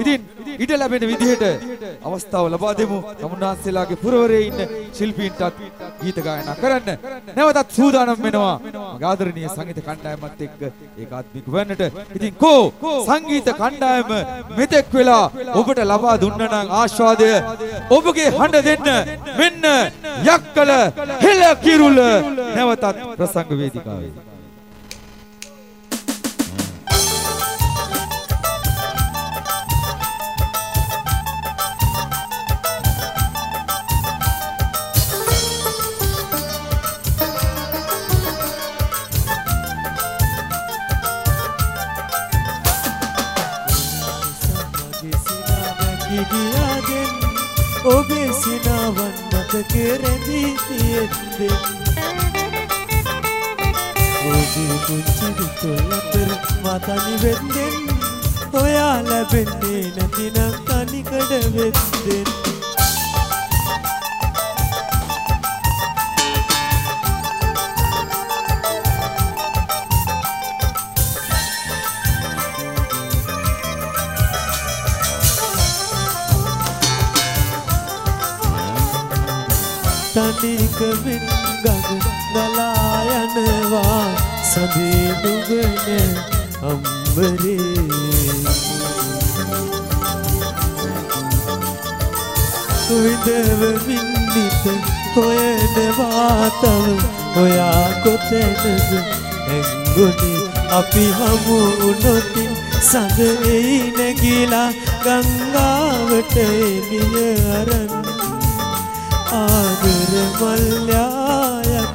ඉතින් ඉඩ ලැබෙන විදිහට අවස්ථාව ලබා දෙමු. තමුන්නාන්සේලාගේ පුරවරේ ඉන්න ශිල්පීන්ටත් ගීත ගායනා කරන්න. නැවතත් සූදානම් වෙනවා. මගේ ආදරණීය සංගීත කණ්ඩායමත් එක්ක ඒකාත්මික වෙන්නට. ඉතින් කෝ සංගීත කණ්ඩායම මෙතෙක් වෙලා ඔබට ලබා දුන්න නම් ආස්වාදය ඔබගේ හඬ දෙන්න මෙන්න යක්කල හෙළ කිරුල නැවතත් ප්‍රසංග වේදිකාවේ ගියාදෙන් ඔබේ සිනාවන් මතකේ රැඳී තියෙද්දෙන් ඔබේ පුංචි දුතොල් අතර මතනි වෙද්දෙන් ඔයා ලැබෙන්නේ නැතිනම් තනිකඩ වෙද්දෙන් තනිකමින් ගඟ ගලා යනවා සඳේ දුගන අම්බරේ. විදවමින් නිත හොයනවා තව. ඔයා කොතැනද? ඇංගුණි අපි හමු උනොතින් සඳ එයි නැගිලා ගංගාවට එළිය අරන්. ආදර വല്യായരം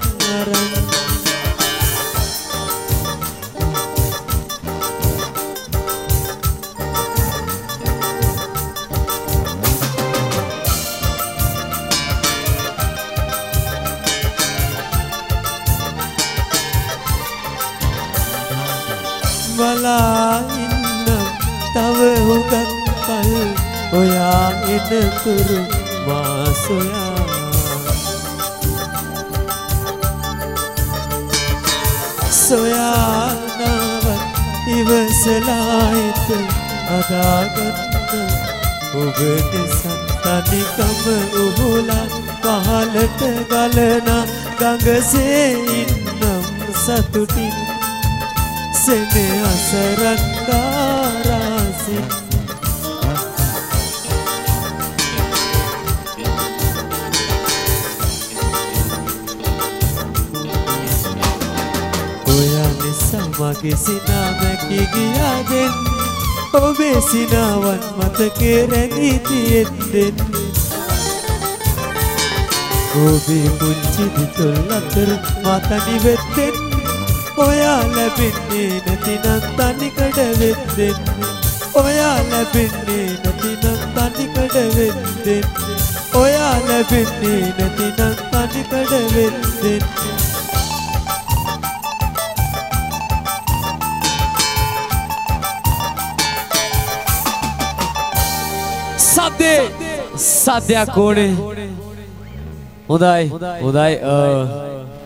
വലായിന്നം തവ ഉകത്തൽ ഒയാ എന്ന കുറുമാ സൊയാ එනතුරු මා සොයා සොයානවත් ඉවසලායිත අදාගන්න ඔබට සන්තනිකම උහුලා පහලට ගලන ගඟසේ ඉන්නම් සතුටින් සෙනෙ අසරන්කාරාසින් මගේ සිනාමැකි ගියාදෙන් ඔබේ සිනාවන් මතකේ රැඳී තියෙද්දෙන්. ඔබේ පුංචි දිතොල් අතර මතනි වෙද්දෙන් ඔයා ලැබෙන්නේ නැතිනම් තනිකඩ වෙද්දෙන්. ඔයා ලැබෙන්නේ නැතිනම් තනිකඩ වෙද්දෙන්. ඔයා ලැබෙන්නේ නැතිනම් තනිකඩ වෙද්දෙන්. සද්දේ. සද්දයක් ඕනේ. හොඳයි. හොඳයි